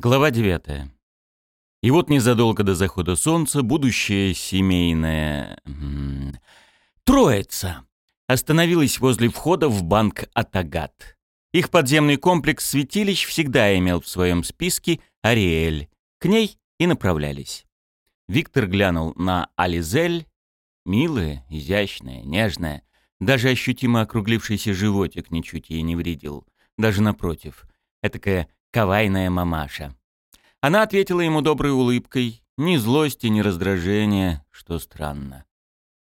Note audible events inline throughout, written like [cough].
Глава 9. И вот незадолго до захода солнца будущая семейная... Троица остановилась возле входа в банк «Атагат». Их подземный комплекс святилищ всегда имел в своем списке Ариэль. К ней и направлялись. Виктор глянул на Ализель. Милая, изящная, нежная. Даже ощутимо округлившийся животик ничуть ей не вредил. Даже напротив. Этакая кавайная мамаша. Она ответила ему доброй улыбкой, ни злости, ни раздражения, что странно.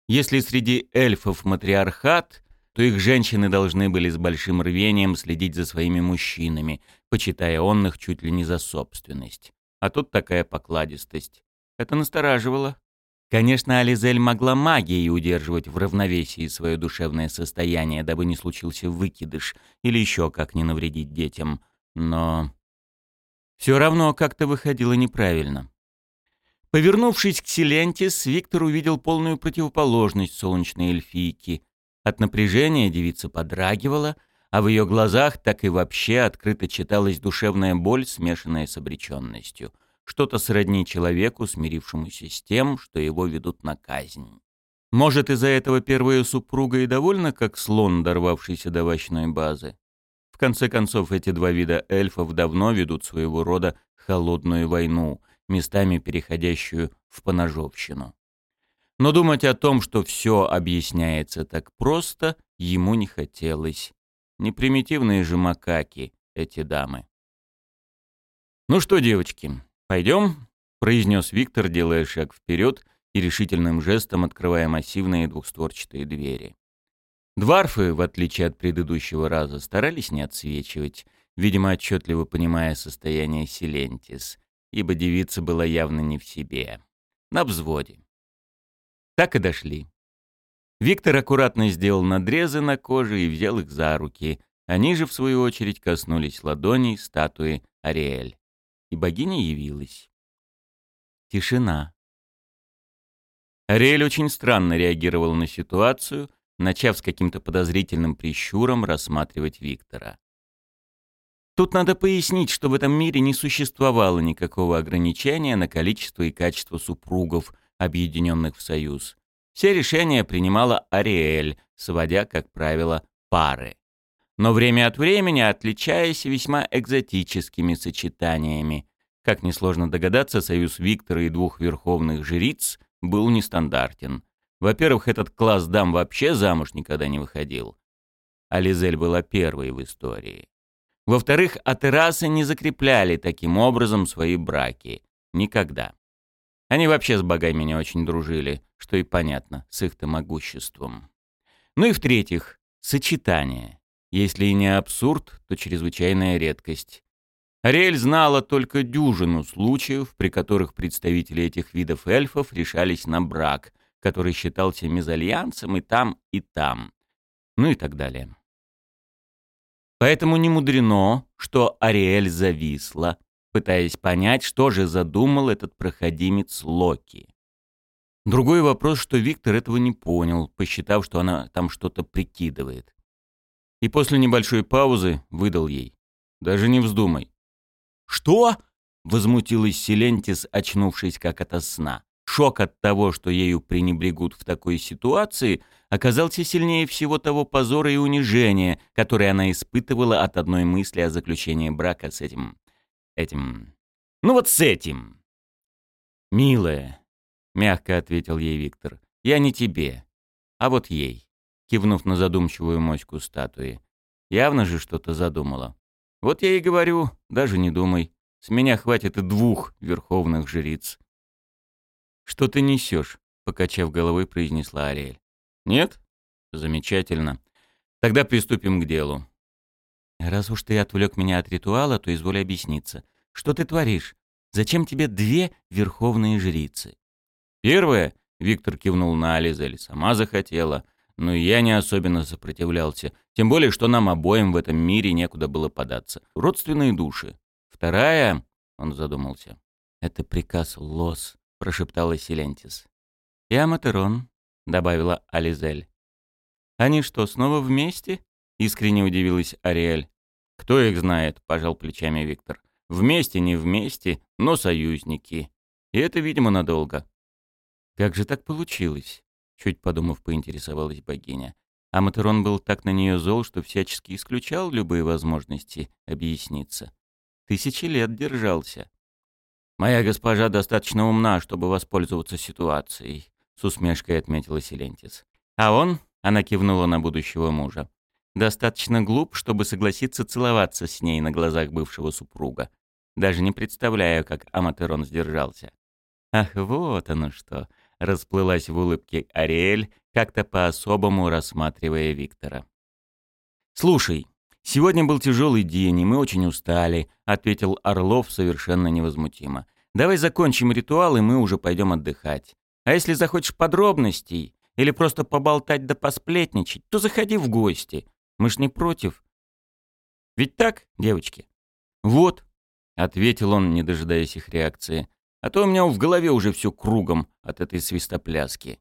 Если среди эльфов матриархат, то их женщины должны были с большим рвением следить за своими мужчинами, почитая онных чуть ли не за собственность. А тут такая покладистость. Это настораживало. Конечно, Ализель могла магией удерживать в равновесии свое душевное состояние, дабы не случился выкидыш или еще как не навредить детям. Но все равно как-то выходило неправильно. Повернувшись к Силентис, Виктор увидел полную противоположность солнечной эльфийки. От напряжения девица подрагивала, а в ее глазах так и вообще открыто читалась душевная боль, смешанная с обреченностью. Что-то сродни человеку, смирившемуся с тем, что его ведут на казнь. Может, из-за этого первая супруга и довольна, как слон, дорвавшийся до овощной базы? Конце концов, эти два вида эльфов давно ведут своего рода холодную войну, местами переходящую в поножовщину. Но думать о том, что все объясняется так просто, ему не хотелось. Не примитивные же макаки эти дамы. «Ну что, девочки, пойдем?» — произнес Виктор, делая шаг вперед и решительным жестом открывая массивные двухстворчатые двери. Дварфы, в отличие от предыдущего раза, старались не отсвечивать, видимо, отчетливо понимая состояние Силентис, ибо девица была явно не в себе. На взводе. Так и дошли. Виктор аккуратно сделал надрезы на коже и взял их за руки. Они же, в свою очередь, коснулись ладоней статуи Ариэль. И богиня явилась. Тишина. Ариэль очень странно реагировал на ситуацию — начав с каким-то подозрительным прищуром рассматривать Виктора. Тут надо пояснить, что в этом мире не существовало никакого ограничения на количество и качество супругов, объединенных в союз. Все решения принимала Ариэль, сводя, как правило, пары. Но время от времени отличаясь весьма экзотическими сочетаниями. Как несложно догадаться, союз Виктора и двух верховных жриц был нестандартен. Во-первых, этот класс дам вообще замуж никогда не выходил. А Лизель была первой в истории. Во-вторых, атерасы не закрепляли таким образом свои браки. Никогда. Они вообще с богами не очень дружили, что и понятно, с их-то могуществом. Ну и в-третьих, сочетание. Если и не абсурд, то чрезвычайная редкость. Ариэль знала только дюжину случаев, при которых представители этих видов эльфов решались на брак, который считался мезальянсом и там, и там. Ну и так далее. Поэтому не мудрено, что Ариэль зависла, пытаясь понять, что же задумал этот проходимец Локи. Другой вопрос, что Виктор этого не понял, посчитав, что она там что-то прикидывает. И после небольшой паузы выдал ей. «Даже не вздумай». «Что?» — возмутилась Селентис, очнувшись как ото сна. Шок от того, что ею пренебрегут в такой ситуации, оказался сильнее всего того позора и унижения, которое она испытывала от одной мысли о заключении брака с этим... этим... ну вот с этим. «Милая», — мягко ответил ей Виктор, — «я не тебе, а вот ей», кивнув на задумчивую моську статуи. Явно же что-то задумала. «Вот я и говорю, даже не думай. С меня хватит и двух верховных жриц». «Что ты несешь?» — покачав головой, произнесла Ариэль. «Нет? Замечательно. Тогда приступим к делу». «Раз уж ты отвлек меня от ритуала, то изволь объясниться. Что ты творишь? Зачем тебе две верховные жрицы?» «Первое», — Виктор кивнул на Ализель, — «сама захотела. Но я не особенно сопротивлялся. Тем более, что нам обоим в этом мире некуда было податься. Родственные души. Вторая...» — он задумался. «Это приказ Лос», прошептала Силентис. «И Аматерон», — добавила Ализель. «Они что, снова вместе?» — искренне удивилась Ариэль. «Кто их знает?» — пожал плечами Виктор. Вместе, не вместе, но союзники. И это, видимо, надолго. Как же так получилось? Чуть подумав, поинтересовалась богиня. А был так на нее зол, что всячески исключал любые возможности объясниться. Тысячи лет держался. «Моя госпожа достаточно умна, чтобы воспользоваться ситуацией», — с усмешкой отметила Силентис. «А он?» — она кивнула на будущего мужа. «Достаточно глуп, чтобы согласиться целоваться с ней на глазах бывшего супруга. Даже не представляю, как Аматерон сдержался». «Ах, вот оно что!» — расплылась в улыбке Ариэль, как-то по-особому рассматривая Виктора. «Слушай, сегодня был тяжелый день, и мы очень устали», — ответил Орлов совершенно невозмутимо. «Давай закончим ритуал, и мы уже пойдем отдыхать. А если захочешь подробностей или просто поболтать да посплетничать, то заходи в гости. Мы ж не против. Ведь так, девочки?» «Вот», — ответил он, не дожидаясь их реакции, «а то у меня в голове уже все кругом от этой свистопляски».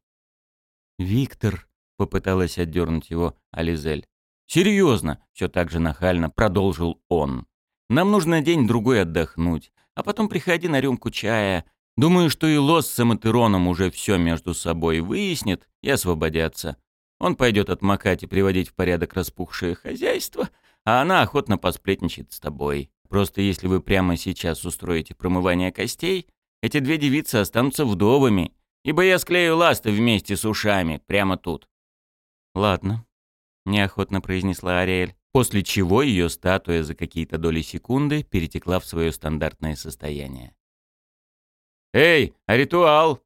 «Виктор», — попыталась отдернуть его Ализель. «Серьезно», — все так же нахально продолжил он. «Нам нужно день-другой отдохнуть, а потом приходи на рюмку чая. Думаю, что и Лос с Аматероном уже все между собой выяснит и освободятся. Он пойдет отмокать и приводить в порядок распухшее хозяйство, а она охотно посплетничает с тобой. Просто если вы прямо сейчас устроите промывание костей, эти две девицы останутся вдовами, ибо я склею ласты вместе с ушами, прямо тут». «Ладно», — неохотно произнесла Ариэль, после чего ее статуя за какие-то доли секунды перетекла в свое стандартное состояние. «Эй, а ритуал?»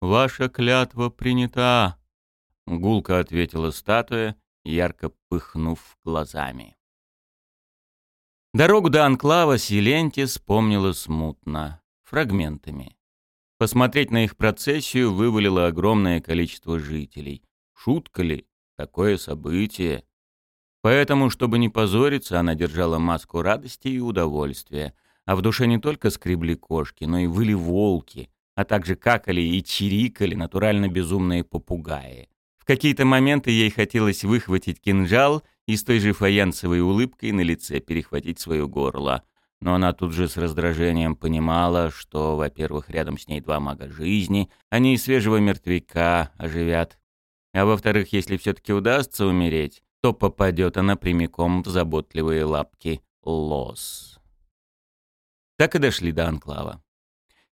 «Ваша клятва принята», — гулко ответила статуя, ярко пыхнув глазами. Дорогу до Анклава Силенти вспомнила смутно, фрагментами. Посмотреть на их процессию вывалило огромное количество жителей. Шутка ли? Такое событие. Поэтому, чтобы не позориться, она держала маску радости и удовольствия. А в душе не только скребли кошки, но и выли волки, а также какали и чирикали натурально безумные попугаи. В какие-то моменты ей хотелось выхватить кинжал и с той же фаянсовой улыбкой на лице перехватить свое горло — но она тут же с раздражением понимала, что, во-первых, рядом с ней два мага жизни, они и свежего мертвяка оживят. А во-вторых, если все-таки удастся умереть, то попадет она прямиком в заботливые лапки лос. Так и дошли до анклава.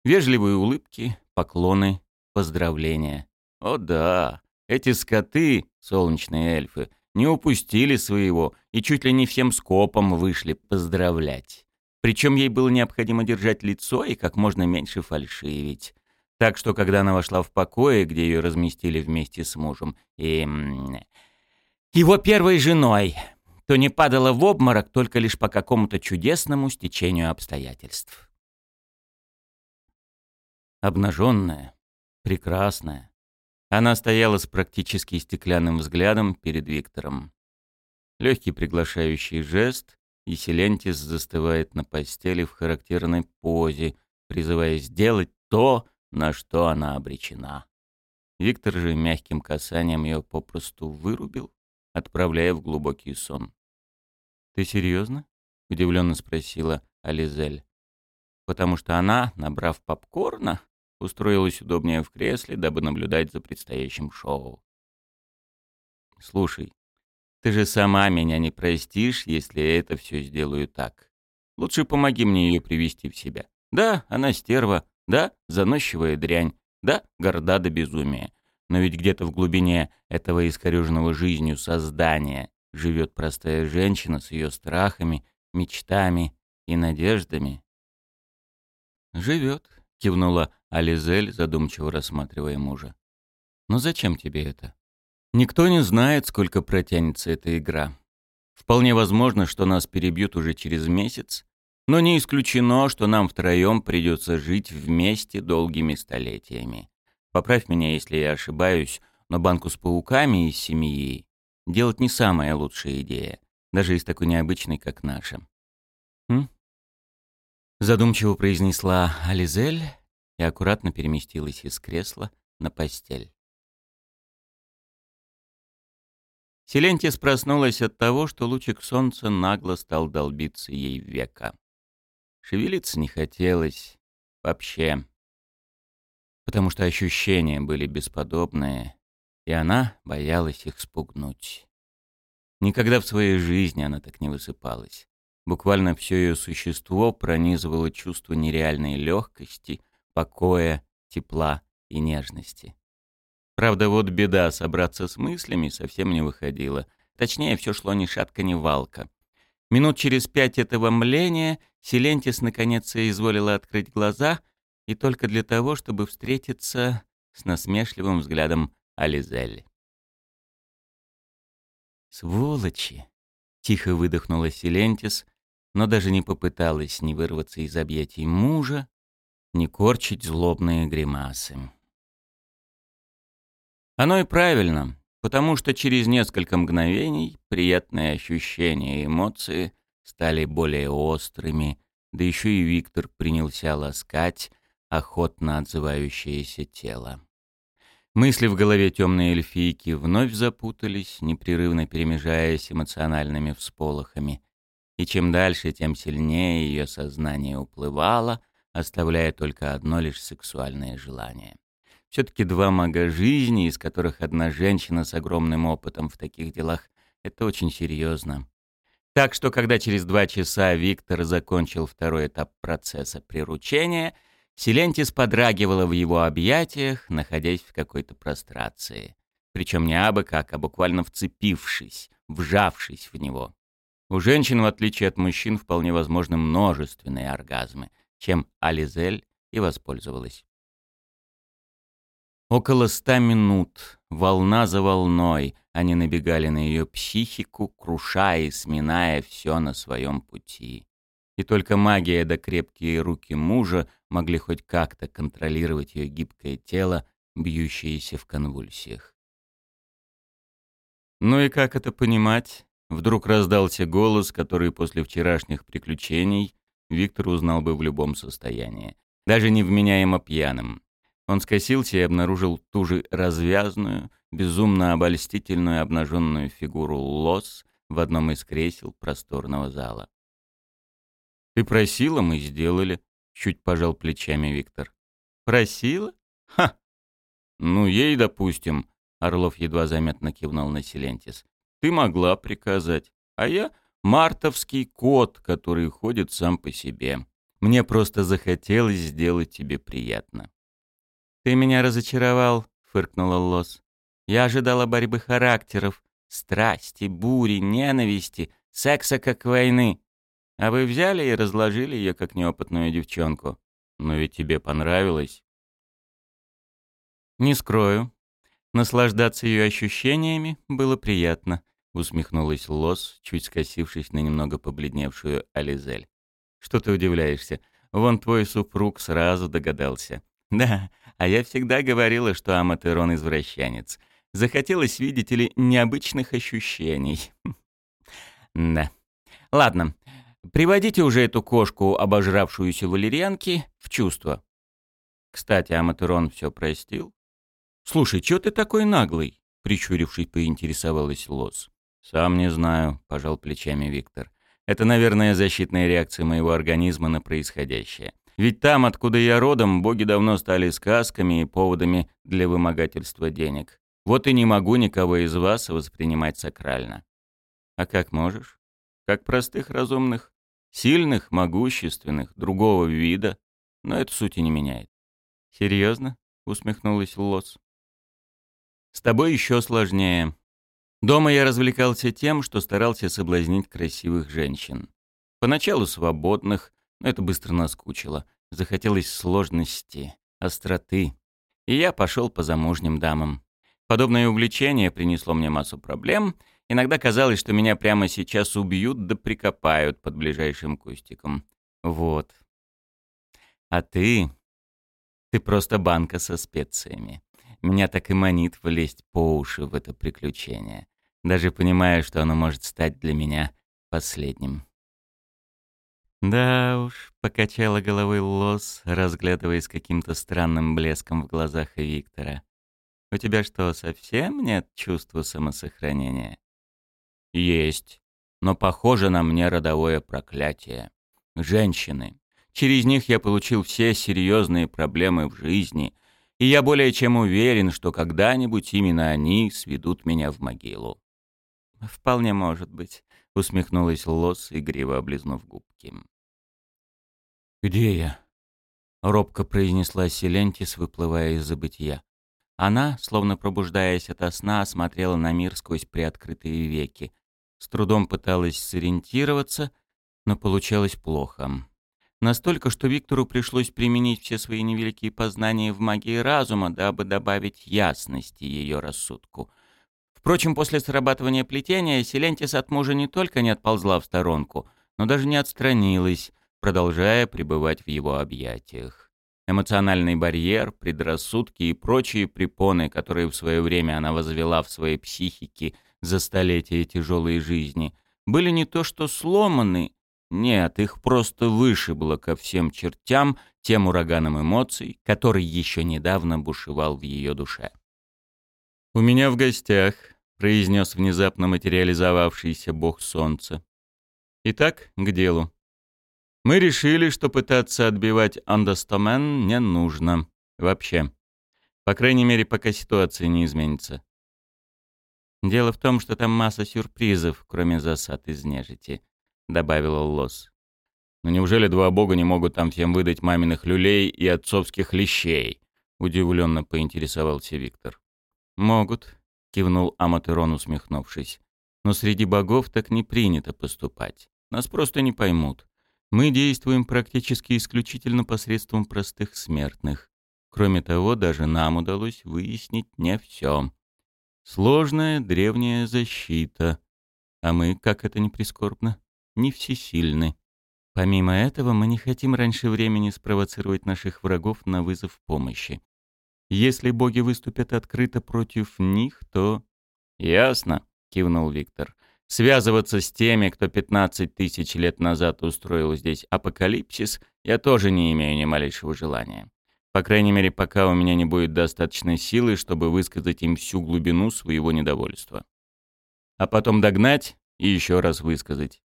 Вежливые улыбки, поклоны, поздравления. О да, эти скоты, солнечные эльфы, не упустили своего и чуть ли не всем скопом вышли поздравлять. Причем ей было необходимо держать лицо и как можно меньше фальшивить. Так что, когда она вошла в покое, где ее разместили вместе с мужем и... его первой женой, то не падала в обморок только лишь по какому-то чудесному стечению обстоятельств. Обнаженная, прекрасная, она стояла с практически стеклянным взглядом перед Виктором. Легкий приглашающий жест, и Селентис застывает на постели в характерной позе, призывая сделать то, на что она обречена. Виктор же мягким касанием ее попросту вырубил, отправляя в глубокий сон. «Ты серьезно?» — удивленно спросила Ализель. Потому что она, набрав попкорна, устроилась удобнее в кресле, дабы наблюдать за предстоящим шоу. «Слушай, ты же сама меня не простишь, если я это все сделаю так. Лучше помоги мне ее привести в себя. Да, она стерва, да, заносчивая дрянь, да, горда до безумия. Но ведь где-то в глубине этого искореженного жизнью создания живет простая женщина с ее страхами, мечтами и надеждами. «Живет», — кивнула Ализель, задумчиво рассматривая мужа. «Но зачем тебе это?» Никто не знает, сколько протянется эта игра. Вполне возможно, что нас перебьют уже через месяц, но не исключено, что нам втроем придется жить вместе долгими столетиями. Поправь меня, если я ошибаюсь, но банку с пауками из семьи делать не самая лучшая идея, даже из такой необычной, как наша. М? Задумчиво произнесла Ализель и аккуратно переместилась из кресла на постель. Селентис проснулась от того, что лучик солнца нагло стал долбиться ей в века. Шевелиться не хотелось. Вообще. Потому что ощущения были бесподобные, и она боялась их спугнуть. Никогда в своей жизни она так не высыпалась. Буквально все ее существо пронизывало чувство нереальной легкости, покоя, тепла и нежности. Правда, вот беда, собраться с мыслями совсем не выходило. Точнее, все шло ни шатка, ни валка. Минут через пять этого мления Силентис наконец соизволила открыть глаза, и только для того, чтобы встретиться с насмешливым взглядом Ализель. «Сволочи!» — тихо выдохнула Силентис, но даже не попыталась ни вырваться из объятий мужа, ни корчить злобные гримасы. Оно и правильно, потому что через несколько мгновений приятные ощущения и эмоции стали более острыми, да еще и Виктор принялся ласкать охотно отзывающееся тело. Мысли в голове темной эльфийки вновь запутались, непрерывно перемежаясь эмоциональными всполохами. И чем дальше, тем сильнее ее сознание уплывало, оставляя только одно лишь сексуальное желание. Все-таки два мага жизни, из которых одна женщина с огромным опытом в таких делах, это очень серьезно. Так что, когда через два часа Виктор закончил второй этап процесса приручения, Силентис подрагивала в его объятиях, находясь в какой-то прострации. Причем не абы как, а буквально вцепившись, вжавшись в него. У женщин, в отличие от мужчин, вполне возможны множественные оргазмы, чем Ализель и воспользовалась. Около ста минут, волна за волной, они набегали на ее психику, крушая и сминая все на своем пути. И только магия да крепкие руки мужа могли хоть как-то контролировать ее гибкое тело, бьющееся в конвульсиях. «Ну и как это понимать?» Вдруг раздался голос, который после вчерашних приключений Виктор узнал бы в любом состоянии, даже невменяемо пьяным. Он скосился и обнаружил ту же развязную, безумно обольстительную обнаженную фигуру Лос в одном из кресел просторного зала. «Ты просила, мы сделали», — чуть пожал плечами Виктор. «Просила? Ха! Ну, ей, допустим», — Орлов едва заметно кивнул на Силентис. «Ты могла приказать, а я — мартовский кот, который ходит сам по себе. Мне просто захотелось сделать тебе приятно». «Ты меня разочаровал», — фыркнула Лос. «Я ожидала борьбы характеров, страсти, бури, ненависти, секса как войны. А вы взяли и разложили ее как неопытную девчонку. Но ведь тебе понравилось». «Не скрою. Наслаждаться ее ощущениями было приятно», — усмехнулась Лос, чуть скосившись на немного побледневшую Ализель. «Что ты удивляешься? Вон твой супруг сразу догадался. Да, а я всегда говорила, что Аматерон извращенец. Захотелось, видите ли, необычных ощущений. [laughs] Да. Ладно, приводите уже эту кошку, обожравшуюся валерьянки, в чувство. Кстати, Аматерон все простил. «Слушай, чё ты такой наглый?» — прищурившись, поинтересовалась Лос. «Сам не знаю», — пожал плечами Виктор. «Это, наверное, защитная реакция моего организма на происходящее. Ведь там, откуда я родом, боги давно стали сказками и поводами для вымогательства денег. Вот и не могу никого из вас воспринимать сакрально. А как можешь? Как простых разумных, сильных, могущественных, другого вида. Но это сути не меняет. Серьезно? усмехнулась Лос. С тобой еще сложнее. Дома я развлекался тем, что старался соблазнить красивых женщин. Поначалу свободных, но это быстро наскучило. Захотелось сложности, остроты. И я пошел по замужним дамам. Подобное увлечение принесло мне массу проблем. Иногда казалось, что меня прямо сейчас убьют да прикопают под ближайшим кустиком. Вот. А ты... Ты просто банка со специями. Меня так и манит влезть по уши в это приключение. Даже понимая, что оно может стать для меня последним. «Да уж», — покачала головой Лос, разглядывая с каким-то странным блеском в глазах Виктора. «У тебя что, совсем нет чувства самосохранения? Есть. Но похоже на мне родовое проклятие. Женщины. Через них я получил все серьезные проблемы в жизни, и я более чем уверен, что когда-нибудь именно они сведут меня в могилу. «Вполне может быть», — усмехнулась Лос, игриво облизнув губки. «Где я?» — робко произнесла Селентис, выплывая из забытия. Она, словно пробуждаясь ото сна, смотрела на мир сквозь приоткрытые веки. С трудом пыталась сориентироваться, но получалось плохо. Настолько, что Виктору пришлось применить все свои невеликие познания в магии разума, дабы добавить ясности ее рассудку. Впрочем, после срабатывания плетения Селентис от мужа не только не отползла в сторонку, но даже не отстранилась, продолжая пребывать в его объятиях. Эмоциональный барьер, предрассудки и прочие препоны, которые в свое время она возвела в своей психике за столетия тяжелой жизни, были не то что сломаны, нет, их просто вышибло ко всем чертям тем ураганом эмоций, который еще недавно бушевал в ее душе. «У меня в гостях», — произнес внезапно материализовавшийся бог солнца. «Итак, к делу. Мы решили, что пытаться отбивать Андостомен не нужно. Вообще. По крайней мере, пока ситуация не изменится. Дело в том, что там масса сюрпризов, кроме засад из нежити. — добавила Лос. «Но неужели два бога не могут там всем выдать маминых люлей и отцовских лещей?» — удивленно поинтересовался Виктор. «Могут», — кивнул Аматерон, усмехнувшись. «Но среди богов так не принято поступать. Нас просто не поймут. Мы действуем практически исключительно посредством простых смертных. Кроме того, даже нам удалось выяснить не все. Сложная древняя защита. А мы, как это ни прискорбно, не всесильны. Помимо этого, мы не хотим раньше времени спровоцировать наших врагов на вызов помощи. Если боги выступят открыто против них, то... «Ясно», — кивнул Виктор. «Связываться с теми, кто 15 тысяч лет назад устроил здесь апокалипсис, я тоже не имею ни малейшего желания. По крайней мере, пока у меня не будет достаточной силы, чтобы высказать им всю глубину своего недовольства. А потом догнать и еще раз высказать.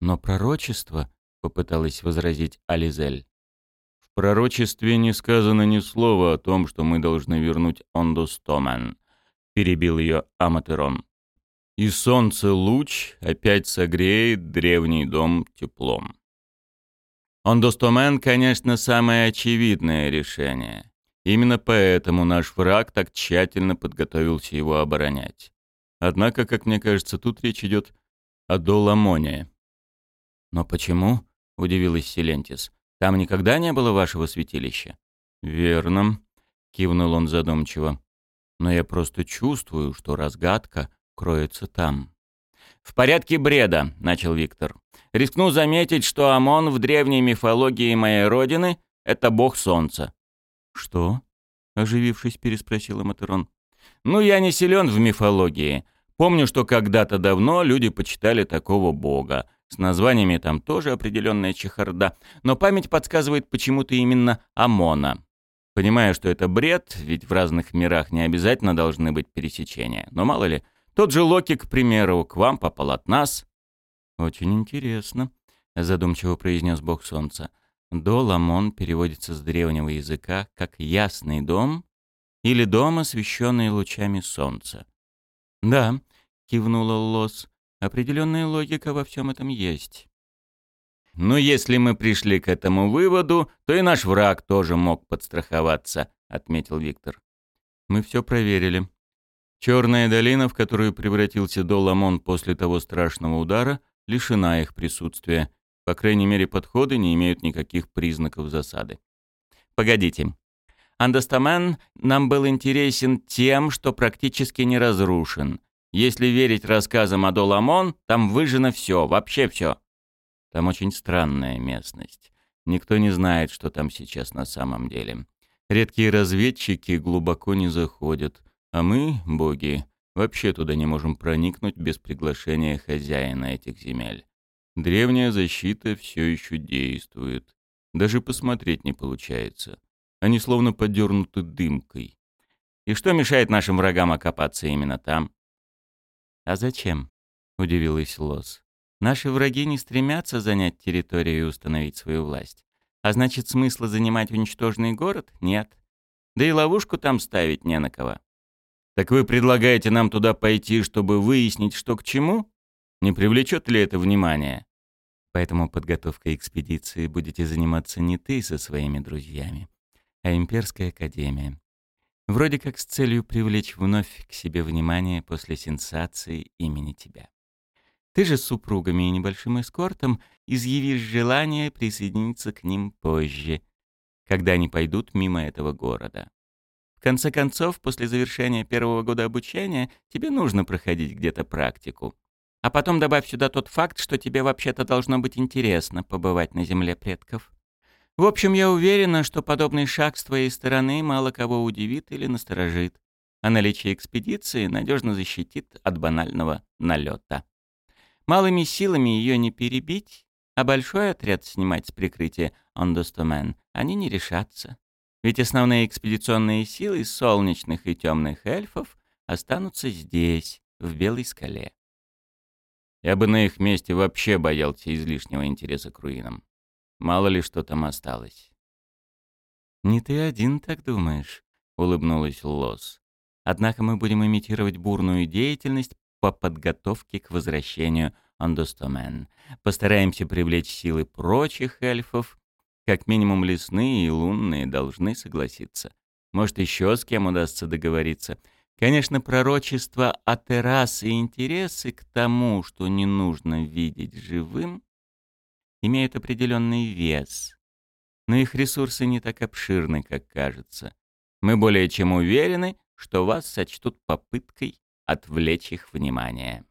«Но пророчество», — попыталась возразить Ализель. «В пророчестве не сказано ни слова о том, что мы должны вернуть Ондостомен», — перебил ее Аматерон. «И солнце луч опять согреет древний дом теплом». Ондостомен, конечно, самое очевидное решение. Именно поэтому наш враг так тщательно подготовился его оборонять. Однако, как мне кажется, тут речь идет о Доламоне. «Но почему?» — удивилась Селентис. «Там никогда не было вашего святилища?» «Верно», — кивнул он задумчиво. «Но я просто чувствую, что разгадка кроется там». «В порядке бреда», — начал Виктор. «Рискну заметить, что Амон в древней мифологии моей родины — это бог солнца». «Что?» — оживившись, переспросил Аматерон. «Ну, я не силен в мифологии. Помню, что когда-то давно люди почитали такого бога. С названиями там тоже определенная чехарда, но память подсказывает почему-то именно Амона. Понимаю, что это бред, ведь в разных мирах не обязательно должны быть пересечения. Но мало ли, тот же Локи, к примеру, к вам попал от нас. «Очень интересно», — задумчиво произнес бог солнца. «Дол Амон переводится с древнего языка как «ясный дом» или «дом, освещенный лучами солнца». «Да», — кивнула Лос, Определенная логика во всем этом есть. «Ну, если мы пришли к этому выводу, то и наш враг тоже мог подстраховаться», — отметил Виктор. «Мы все проверили. Черная долина, в которую превратился Доламон после того страшного удара, лишена их присутствия. По крайней мере, подходы не имеют никаких признаков засады. Погодите. Андостамен нам был интересен тем, что практически не разрушен. Если верить рассказам Адоламон, там выжжено все, вообще все. Там очень странная местность. Никто не знает, что там сейчас на самом деле. Редкие разведчики глубоко не заходят, а мы, боги, вообще туда не можем проникнуть без приглашения хозяина этих земель. Древняя защита все еще действует. Даже посмотреть не получается. Они словно подернуты дымкой. И что мешает нашим врагам окопаться именно там? «А зачем?» — удивилась Лос. «Наши враги не стремятся занять территорию и установить свою власть. А значит, смысла занимать уничтоженный город нет. Да и ловушку там ставить не на кого». «Так вы предлагаете нам туда пойти, чтобы выяснить, что к чему? Не привлечет ли это внимание?» Поэтому подготовкой экспедиции будете заниматься не ты со своими друзьями, а Имперская Академия. Вроде как с целью привлечь вновь к себе внимание после сенсации имени тебя. Ты же с супругами и небольшим эскортом изъявишь желание присоединиться к ним позже, когда они пойдут мимо этого города. Конце концов, после завершения первого года обучения тебе нужно проходить где-то практику. А потом добавь сюда тот факт, что тебе вообще-то должно быть интересно побывать на земле предков. В общем, я уверена, что подобный шаг с твоей стороны мало кого удивит или насторожит, а наличие экспедиции надежно защитит от банального налета. Малыми силами ее не перебить, а большой отряд снимать с прикрытия Ондостомен они не решатся. Ведь основные экспедиционные силы солнечных и темных эльфов останутся здесь, в Белой скале. Я бы на их месте вообще боялся излишнего интереса к руинам. Мало ли что там осталось. «Не ты один так думаешь», — улыбнулась Лос. «Однако мы будем имитировать бурную деятельность по подготовке к возвращению Андостомен. Постараемся привлечь силы прочих эльфов. Как минимум лесные и лунные должны согласиться. Может, еще с кем удастся договориться. Конечно, пророчество о террасе и интересы к тому, что не нужно видеть живым, имеют определенный вес. Но их ресурсы не так обширны, как кажется. Мы более чем уверены, что вас сочтут попыткой отвлечь их внимание.